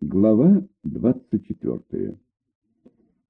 Глава 24.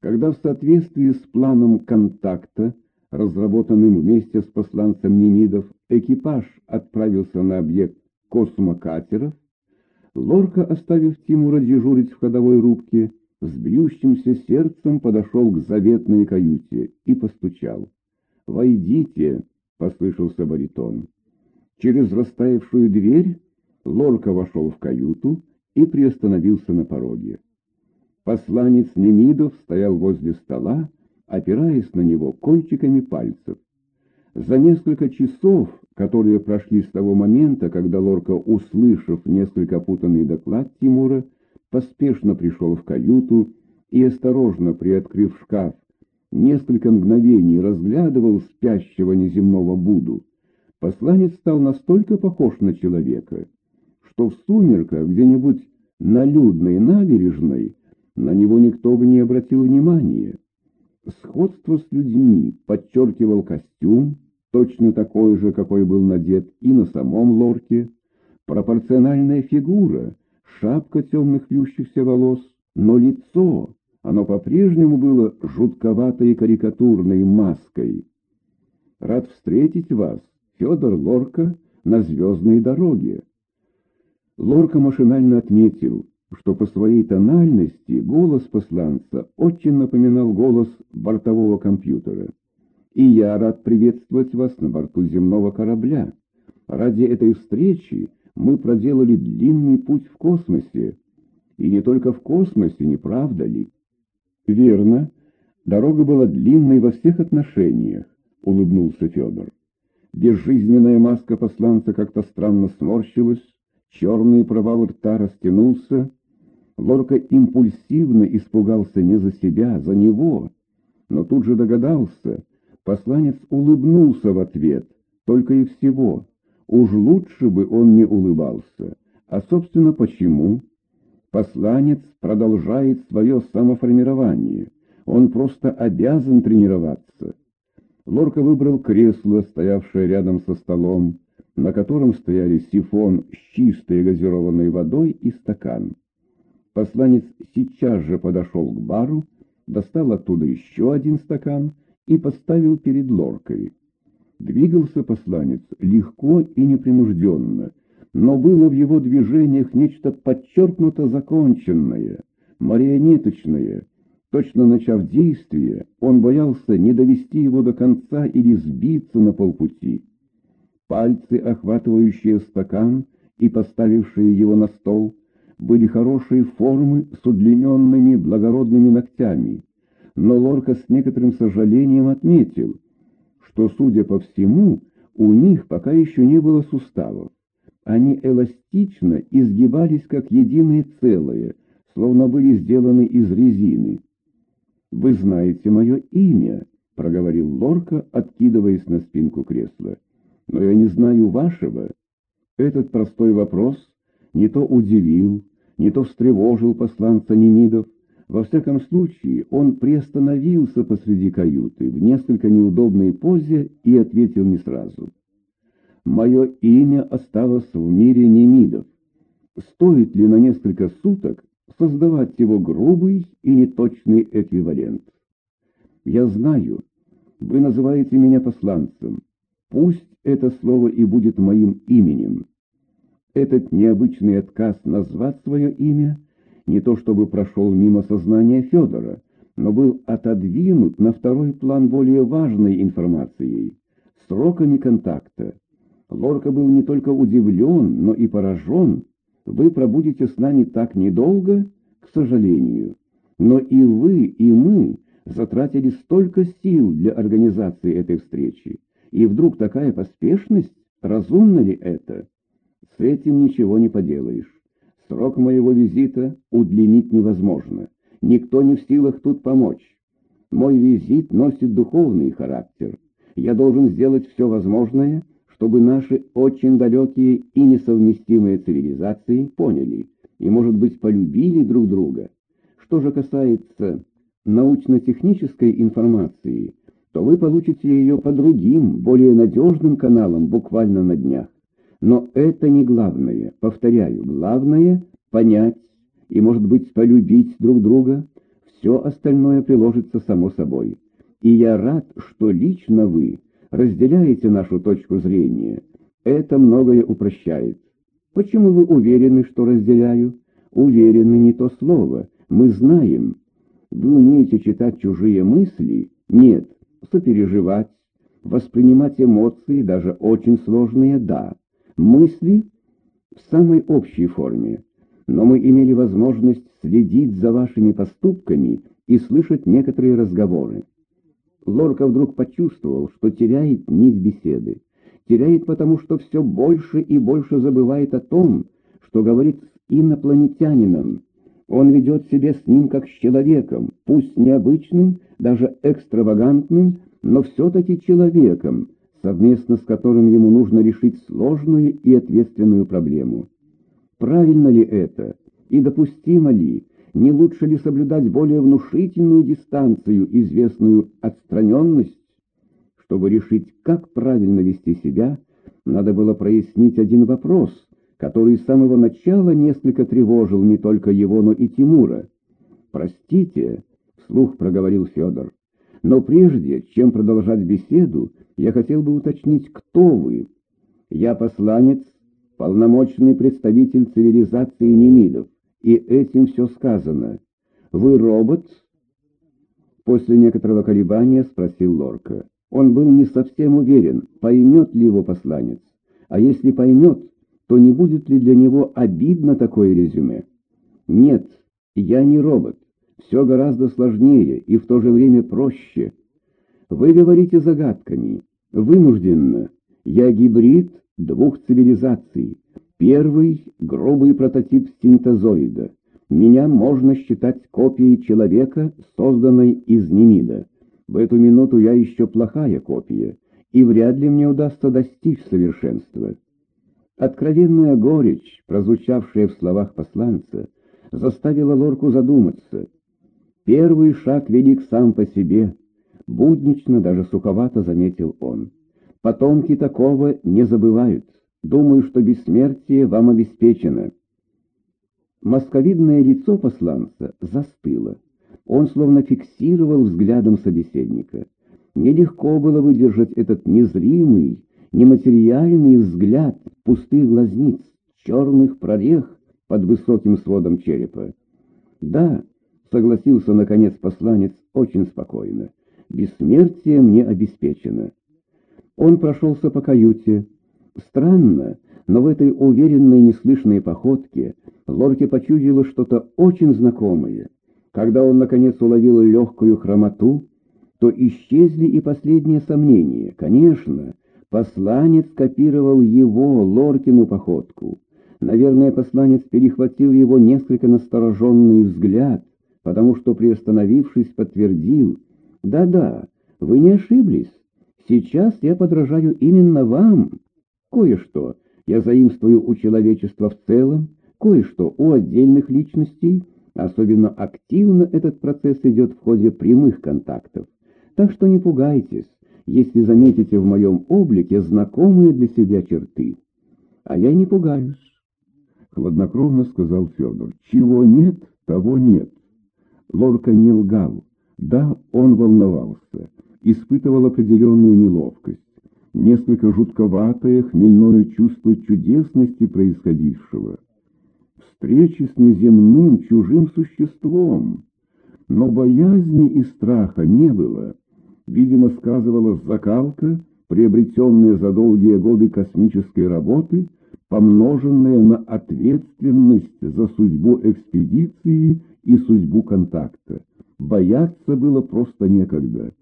Когда в соответствии с планом контакта, разработанным вместе с посланцем Немидов, экипаж отправился на объект космокатеров, Лорка, оставив Тимура дежурить в ходовой рубке, с бьющимся сердцем подошел к заветной каюте и постучал. «Войдите!» — послышался баритон. Через растаявшую дверь Лорка вошел в каюту, и приостановился на пороге. Посланец Немидов стоял возле стола, опираясь на него кончиками пальцев. За несколько часов, которые прошли с того момента, когда Лорка, услышав несколько путанный доклад Тимура, поспешно пришел в каюту и, осторожно приоткрыв шкаф, несколько мгновений разглядывал спящего неземного Буду, посланец стал настолько похож на человека, что в сумерках где-нибудь на людной набережной на него никто бы не обратил внимания. Сходство с людьми подчеркивал костюм, точно такой же, какой был надет и на самом лорке, пропорциональная фигура, шапка темных вьющихся волос, но лицо, оно по-прежнему было жутковатой карикатурной маской. «Рад встретить вас, Федор Лорка, на звездной дороге», Лорка машинально отметил, что по своей тональности голос посланца очень напоминал голос бортового компьютера. «И я рад приветствовать вас на борту земного корабля. Ради этой встречи мы проделали длинный путь в космосе. И не только в космосе, не правда ли?» «Верно. Дорога была длинной во всех отношениях», — улыбнулся Федор. Безжизненная маска посланца как-то странно сморщилась, Черный провал рта растянулся. Лорка импульсивно испугался не за себя, а за него. Но тут же догадался. Посланец улыбнулся в ответ, только и всего. Уж лучше бы он не улыбался. А, собственно, почему? Посланец продолжает свое самоформирование. Он просто обязан тренироваться. Лорка выбрал кресло, стоявшее рядом со столом, на котором стояли сифон с чистой газированной водой и стакан. Посланец сейчас же подошел к бару, достал оттуда еще один стакан и поставил перед лоркой. Двигался посланец легко и непринужденно, но было в его движениях нечто подчеркнуто законченное, марионеточное. Точно начав действие, он боялся не довести его до конца или сбиться на полпути. Пальцы, охватывающие стакан и поставившие его на стол, были хорошей формы с удлиненными благородными ногтями, но Лорка с некоторым сожалением отметил, что, судя по всему, у них пока еще не было суставов. Они эластично изгибались как единое целое, словно были сделаны из резины. «Вы знаете мое имя», — проговорил Лорка, откидываясь на спинку кресла но я не знаю вашего. Этот простой вопрос не то удивил, не то встревожил посланца Немидов. Во всяком случае, он приостановился посреди каюты в несколько неудобной позе и ответил не сразу. «Мое имя осталось в мире Немидов. Стоит ли на несколько суток создавать его грубый и неточный эквивалент? Я знаю, вы называете меня посланцем, Пусть это слово и будет моим именем. Этот необычный отказ назвать свое имя не то чтобы прошел мимо сознания Федора, но был отодвинут на второй план более важной информацией — сроками контакта. Лорка был не только удивлен, но и поражен. Вы пробудете с нами так недолго, к сожалению. Но и вы, и мы затратили столько сил для организации этой встречи. И вдруг такая поспешность? Разумно ли это? С этим ничего не поделаешь. Срок моего визита удлинить невозможно. Никто не в силах тут помочь. Мой визит носит духовный характер. Я должен сделать все возможное, чтобы наши очень далекие и несовместимые цивилизации поняли и, может быть, полюбили друг друга. Что же касается научно-технической информации, то вы получите ее по другим, более надежным каналам буквально на днях. Но это не главное. Повторяю, главное — понять и, может быть, полюбить друг друга, все остальное приложится само собой. И я рад, что лично вы разделяете нашу точку зрения. Это многое упрощает. Почему вы уверены, что разделяю? Уверены не то слово. Мы знаем. Вы умеете читать чужие мысли? Нет. Сопереживать, воспринимать эмоции, даже очень сложные, да. Мысли в самой общей форме. Но мы имели возможность следить за вашими поступками и слышать некоторые разговоры. Лорка вдруг почувствовал, что теряет нить беседы. Теряет потому, что все больше и больше забывает о том, что говорит с инопланетянином. Он ведет себя с ним как с человеком, пусть необычным, даже экстравагантным, но все-таки человеком, совместно с которым ему нужно решить сложную и ответственную проблему. Правильно ли это? И допустимо ли? Не лучше ли соблюдать более внушительную дистанцию, известную отстраненность? Чтобы решить, как правильно вести себя, надо было прояснить один вопрос, который с самого начала несколько тревожил не только его, но и Тимура. «Простите», — вслух проговорил Федор, — «но прежде, чем продолжать беседу, я хотел бы уточнить, кто вы. Я посланец, полномочный представитель цивилизации Немидов, и этим все сказано. Вы робот?» После некоторого колебания спросил Лорка. Он был не совсем уверен, поймет ли его посланец. А если поймет, то не будет ли для него обидно такое резюме? Нет, я не робот. Все гораздо сложнее и в то же время проще. Вы говорите загадками. Вынужденно. Я гибрид двух цивилизаций. Первый — грубый прототип синтезоида. Меня можно считать копией человека, созданной из немида. В эту минуту я еще плохая копия, и вряд ли мне удастся достичь совершенства. Откровенная горечь, прозвучавшая в словах посланца, заставила Лорку задуматься. Первый шаг велик сам по себе, буднично, даже суховато заметил он. Потомки такого не забывают. Думаю, что бессмертие вам обеспечено. Московидное лицо посланца застыло. Он словно фиксировал взглядом собеседника. Нелегко было выдержать этот незримый, нематериальный взгляд пустых глазниц, черных прорех под высоким сводом черепа. «Да», — согласился, наконец, посланец очень спокойно, — «бессмертие мне обеспечено». Он прошелся по каюте. Странно, но в этой уверенной неслышной походке Лорке почудило что-то очень знакомое. Когда он, наконец, уловил легкую хромоту, то исчезли и последние сомнения. Конечно, посланец копировал его, Лоркину, походку. Наверное, посланец перехватил его несколько настороженный взгляд, потому что, приостановившись, подтвердил, «Да-да, вы не ошиблись. Сейчас я подражаю именно вам. Кое-что я заимствую у человечества в целом, кое-что у отдельных личностей, Особенно активно этот процесс идет в ходе прямых контактов. Так что не пугайтесь, если заметите в моем облике знакомые для себя черты. А я не пугаюсь. Хладнокровно сказал Федор. Чего нет, того нет. Лорка не лгал. Да, он волновался, испытывал определенную неловкость, несколько жутковатое хмельное чувство чудесности происходившего встречи с неземным чужим существом. Но боязни и страха не было. Видимо, сказывалась закалка, приобретенная за долгие годы космической работы, помноженная на ответственность за судьбу экспедиции и судьбу контакта. Бояться было просто некогда.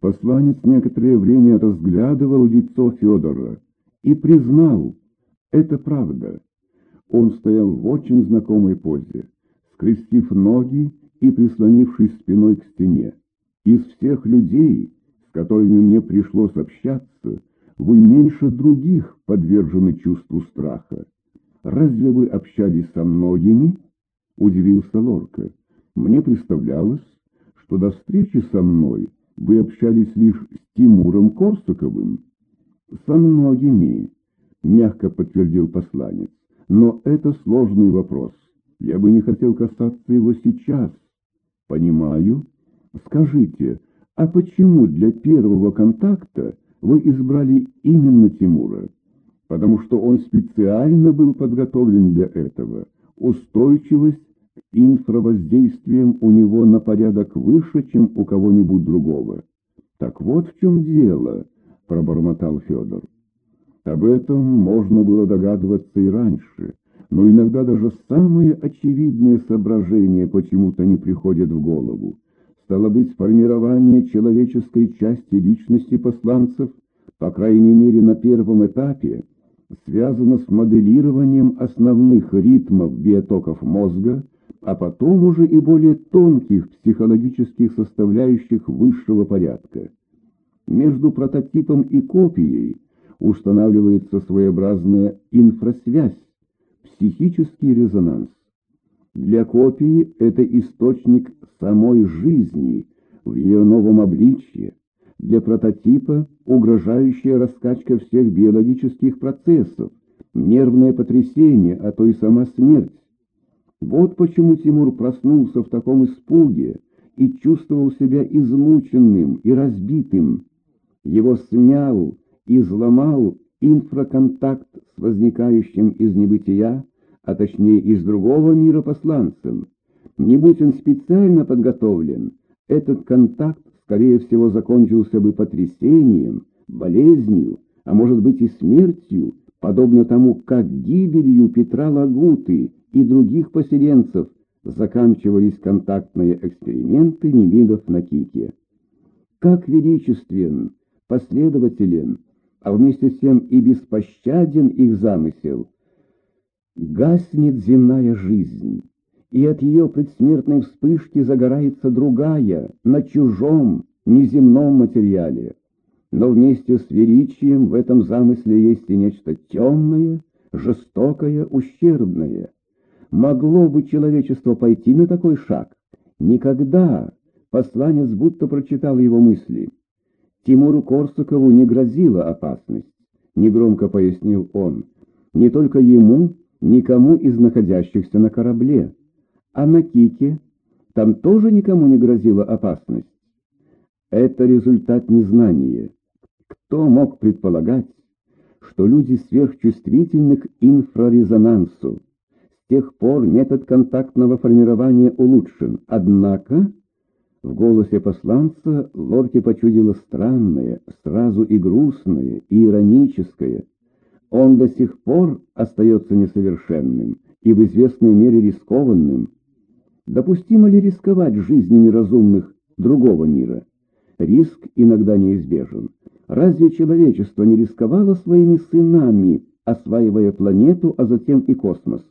Посланец некоторое время разглядывал лицо Федора и признал, это правда. Он стоял в очень знакомой позе, скрестив ноги и прислонившись спиной к стене. Из всех людей, с которыми мне пришлось общаться, вы меньше других подвержены чувству страха. Разве вы общались со многими? Удивился Лорка. Мне представлялось, что до встречи со мной вы общались лишь с Тимуром Корсаковым. Со многими, мягко подтвердил посланец. Но это сложный вопрос. Я бы не хотел касаться его сейчас. Понимаю. Скажите, а почему для первого контакта вы избрали именно Тимура? Потому что он специально был подготовлен для этого. Устойчивость к инфравоздействиям у него на порядок выше, чем у кого-нибудь другого. Так вот в чем дело, пробормотал Федор. Об этом можно было догадываться и раньше, но иногда даже самые очевидные соображения почему-то не приходят в голову. Стало быть, формирование человеческой части личности посланцев, по крайней мере на первом этапе, связано с моделированием основных ритмов биотоков мозга, а потом уже и более тонких психологических составляющих высшего порядка. Между прототипом и копией устанавливается своеобразная инфрасвязь, психический резонанс. Для копии это источник самой жизни в ее новом обличье, для прототипа угрожающая раскачка всех биологических процессов, нервное потрясение, а то и сама смерть. Вот почему Тимур проснулся в таком испуге и чувствовал себя измученным и разбитым. Его снял и взломал инфраконтакт с возникающим из небытия, а точнее из другого мира посланцем. Не будь он специально подготовлен, этот контакт, скорее всего, закончился бы потрясением, болезнью, а может быть и смертью, подобно тому, как гибелью Петра Лагуты и других поселенцев заканчивались контактные эксперименты немидов на Кике. Как величествен, последователен, а вместе с тем и беспощаден их замысел. Гаснет земная жизнь, и от ее предсмертной вспышки загорается другая, на чужом, неземном материале. Но вместе с величием в этом замысле есть и нечто темное, жестокое, ущербное. Могло бы человечество пойти на такой шаг? Никогда. Посланец будто прочитал его мысли. Тимуру Корсакову не грозила опасность, негромко пояснил он. Не только ему, никому из находящихся на корабле. А на Кике там тоже никому не грозила опасность. Это результат незнания. Кто мог предполагать, что люди сверхчувствительны к инфрарезонансу? С тех пор метод контактного формирования улучшен, однако в голосе посланца Лорке почудило странное, сразу и грустное, и ироническое. Он до сих пор остается несовершенным и в известной мере рискованным. Допустимо ли рисковать жизнями разумных другого мира? Риск иногда неизбежен. Разве человечество не рисковало своими сынами, осваивая планету, а затем и космос?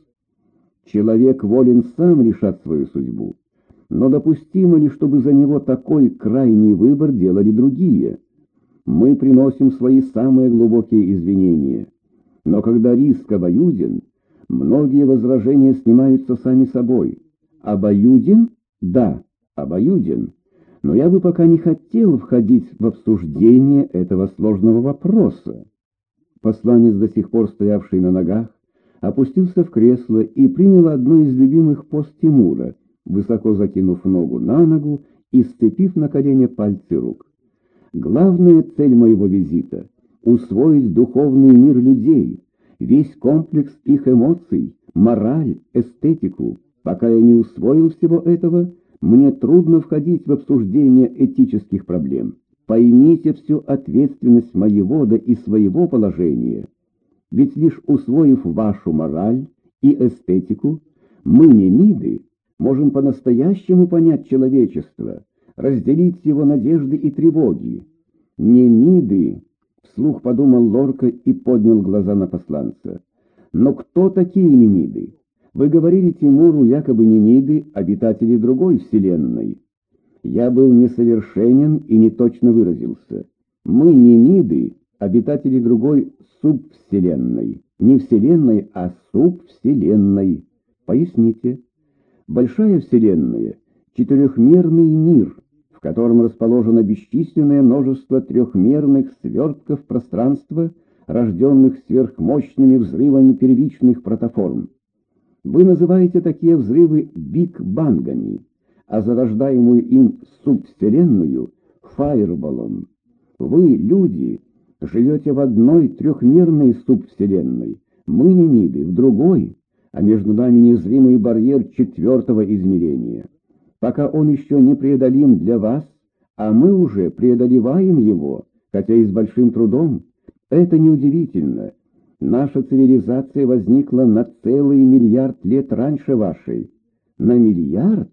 Человек волен сам решать свою судьбу. Но допустимо ли, чтобы за него такой крайний выбор делали другие? Мы приносим свои самые глубокие извинения. Но когда риск обоюден, многие возражения снимаются сами собой. Обоюден? Да, обоюден. Но я бы пока не хотел входить в обсуждение этого сложного вопроса. Посланец, до сих пор стоявший на ногах, опустился в кресло и принял одну из любимых пост Тимура — высоко закинув ногу на ногу и сцепив на колене пальцы рук. Главная цель моего визита — усвоить духовный мир людей, весь комплекс их эмоций, мораль, эстетику. Пока я не усвоил всего этого, мне трудно входить в обсуждение этических проблем. Поймите всю ответственность моего да и своего положения. Ведь лишь усвоив вашу мораль и эстетику, мы не миды, можем по-настоящему понять человечество, разделить его надежды и тревоги. Не Миды, вслух подумал Лорка и поднял глаза на посланца. Но кто такие Немиды? Вы говорили Тимуру якобы Немиды, обитатели другой вселенной. Я был несовершенен и не точно выразился. Мы Немиды, обитатели другой субвселенной. Не вселенной, а субвселенной. Поясните. Большая Вселенная — четырехмерный мир, в котором расположено бесчисленное множество трехмерных свертков пространства, рожденных сверхмощными взрывами первичных протоформ. Вы называете такие взрывы биг-бангами, а зарождаемую им субвселенную — фаерболом. Вы, люди, живете в одной трехмерной субвселенной, мы, немиды, в другой, а между нами незримый барьер четвертого измерения. Пока он еще не преодолим для вас, а мы уже преодолеваем его, хотя и с большим трудом, это неудивительно. Наша цивилизация возникла на целый миллиард лет раньше вашей. На миллиард?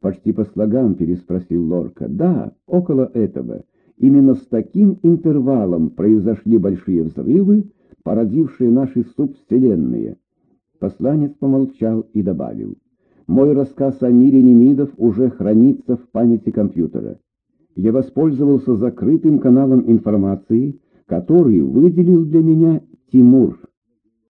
Почти по слогам переспросил Лорка. Да, около этого. Именно с таким интервалом произошли большие взрывы, породившие наши субвселенные. Посланец помолчал и добавил. Мой рассказ о мире немидов уже хранится в памяти компьютера. Я воспользовался закрытым каналом информации, который выделил для меня Тимур.